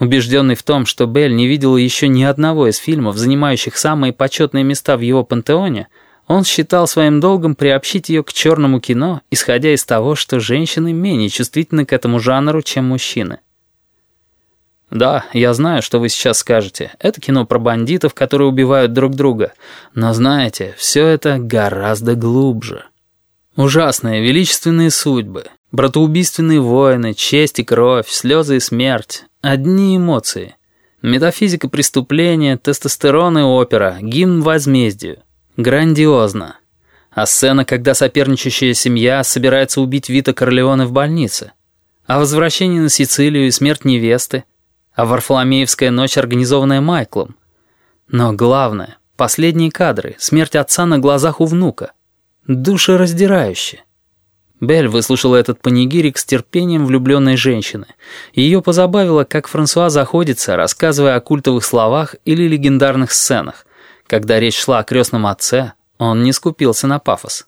Убежденный в том, что Белль не видела еще ни одного из фильмов, занимающих самые почетные места в его пантеоне, он считал своим долгом приобщить ее к черному кино, исходя из того, что женщины менее чувствительны к этому жанру, чем мужчины. Да, я знаю, что вы сейчас скажете. Это кино про бандитов, которые убивают друг друга. Но знаете, все это гораздо глубже. Ужасные, величественные судьбы, братоубийственные войны, честь и кровь, слезы и смерть. Одни эмоции. Метафизика преступления, тестостерон и опера, гимн возмездию. Грандиозно. А сцена, когда соперничающая семья собирается убить Вита Корлеоне в больнице. А возвращение на Сицилию и смерть невесты. А Варфоломеевская ночь, организованная Майклом. Но главное, последние кадры, смерть отца на глазах у внука. Душераздирающе. Белль выслушала этот панигирик с терпением влюбленной женщины. Ее позабавило, как Франсуа заходится, рассказывая о культовых словах или легендарных сценах. Когда речь шла о крестном отце, он не скупился на пафос.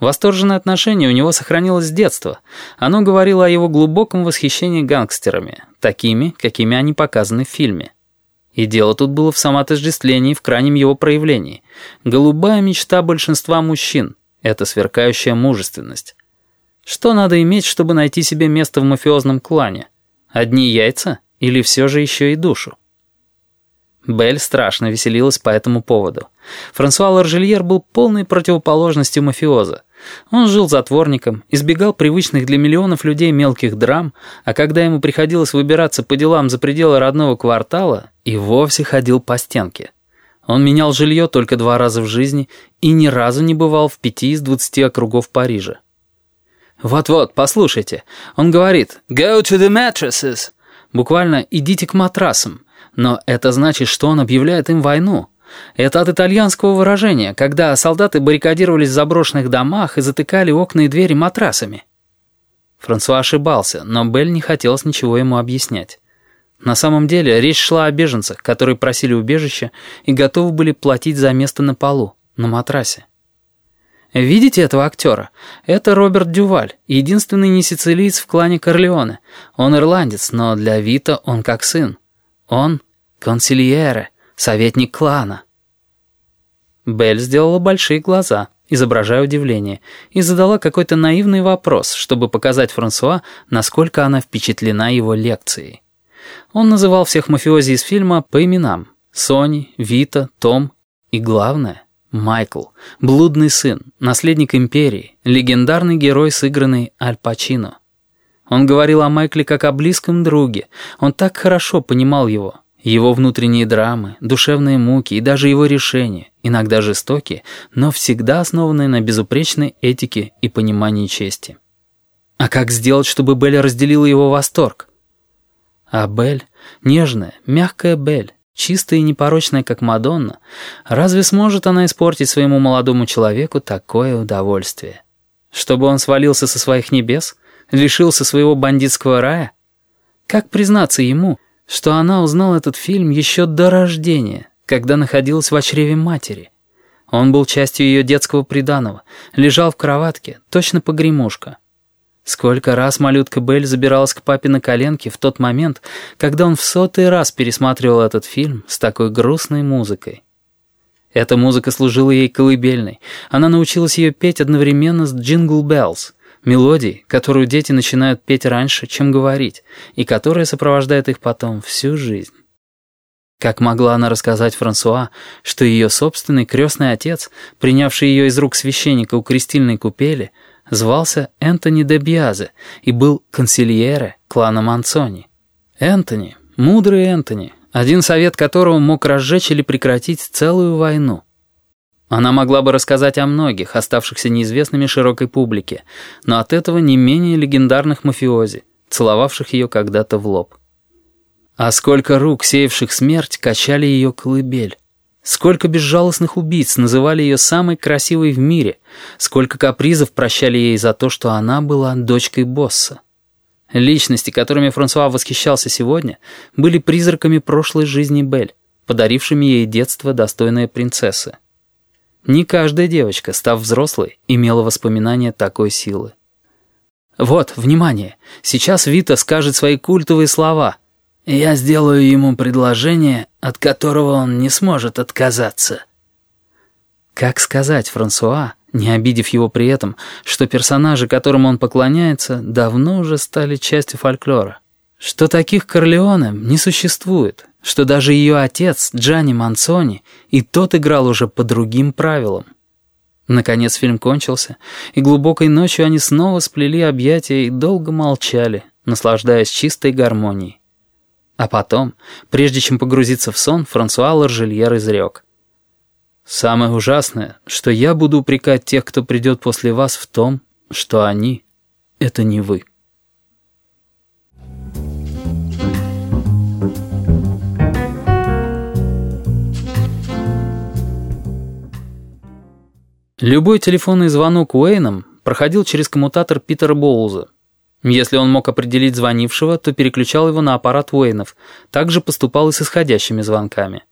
Восторженное отношение у него сохранилось с детства. Оно говорило о его глубоком восхищении гангстерами, такими, какими они показаны в фильме. И дело тут было в самоотождествлении в крайнем его проявлении. Голубая мечта большинства мужчин — это сверкающая мужественность. Что надо иметь, чтобы найти себе место в мафиозном клане? Одни яйца или все же еще и душу? Белль страшно веселилась по этому поводу. Франсуа Ларжельер был полной противоположностью мафиоза. Он жил затворником, избегал привычных для миллионов людей мелких драм, а когда ему приходилось выбираться по делам за пределы родного квартала, и вовсе ходил по стенке. Он менял жилье только два раза в жизни и ни разу не бывал в пяти из двадцати округов Парижа. «Вот-вот, послушайте. Он говорит «Go to the mattresses». Буквально «идите к матрасам». Но это значит, что он объявляет им войну. Это от итальянского выражения, когда солдаты баррикадировались в заброшенных домах и затыкали окна и двери матрасами. Франсуа ошибался, но Белль не хотелось ничего ему объяснять. На самом деле речь шла о беженцах, которые просили убежища и готовы были платить за место на полу, на матрасе. Видите этого актера? Это Роберт Дюваль, единственный не сицилиец в клане Корлеоне. Он ирландец, но для Вита он как сын. Он консильере, советник клана. Белль сделала большие глаза, изображая удивление, и задала какой-то наивный вопрос, чтобы показать Франсуа, насколько она впечатлена его лекцией. Он называл всех мафиози из фильма по именам. Сони, Вита, Том и, главное, Майкл, блудный сын, наследник империи, легендарный герой, сыгранный Аль Пачино. Он говорил о Майкле как о близком друге, он так хорошо понимал его. Его внутренние драмы, душевные муки и даже его решения, иногда жестокие, но всегда основанные на безупречной этике и понимании чести. А как сделать, чтобы Белли разделила его восторг? А Бель, нежная, мягкая Бель, чистая и непорочная, как Мадонна, разве сможет она испортить своему молодому человеку такое удовольствие? Чтобы он свалился со своих небес, лишился своего бандитского рая? Как признаться ему, что она узнала этот фильм еще до рождения, когда находилась в чреве матери? Он был частью ее детского приданого, лежал в кроватке, точно погремушка. Сколько раз малютка Белль забиралась к папе на коленки в тот момент, когда он в сотый раз пересматривал этот фильм с такой грустной музыкой. Эта музыка служила ей колыбельной. Она научилась ее петь одновременно с «Jingle Bells», мелодией, которую дети начинают петь раньше, чем говорить, и которая сопровождает их потом всю жизнь. Как могла она рассказать Франсуа, что ее собственный крестный отец, принявший ее из рук священника у крестильной купели, звался Энтони де Биазе и был консильере клана Манцони. Энтони, мудрый Энтони, один совет которого мог разжечь или прекратить целую войну. Она могла бы рассказать о многих, оставшихся неизвестными широкой публике, но от этого не менее легендарных мафиози, целовавших ее когда-то в лоб. А сколько рук, сеявших смерть, качали ее колыбель. Сколько безжалостных убийц называли ее самой красивой в мире, сколько капризов прощали ей за то, что она была дочкой босса. Личности, которыми Франсуа восхищался сегодня, были призраками прошлой жизни Бель, подарившими ей детство, достойное принцессы. Не каждая девочка, став взрослой, имела воспоминания такой силы. «Вот, внимание! Сейчас Вита скажет свои культовые слова!» Я сделаю ему предложение, от которого он не сможет отказаться». Как сказать Франсуа, не обидев его при этом, что персонажи, которым он поклоняется, давно уже стали частью фольклора? Что таких Корлеоне не существует, что даже ее отец, Джанни Мансони, и тот играл уже по другим правилам. Наконец фильм кончился, и глубокой ночью они снова сплели объятия и долго молчали, наслаждаясь чистой гармонией. А потом, прежде чем погрузиться в сон, Франсуа Ларжельер изрек. «Самое ужасное, что я буду упрекать тех, кто придет после вас в том, что они — это не вы». Любой телефонный звонок Уэйном проходил через коммутатор Питера Боуза. Если он мог определить звонившего, то переключал его на аппарат Уэйнов. Так же поступал и с исходящими звонками.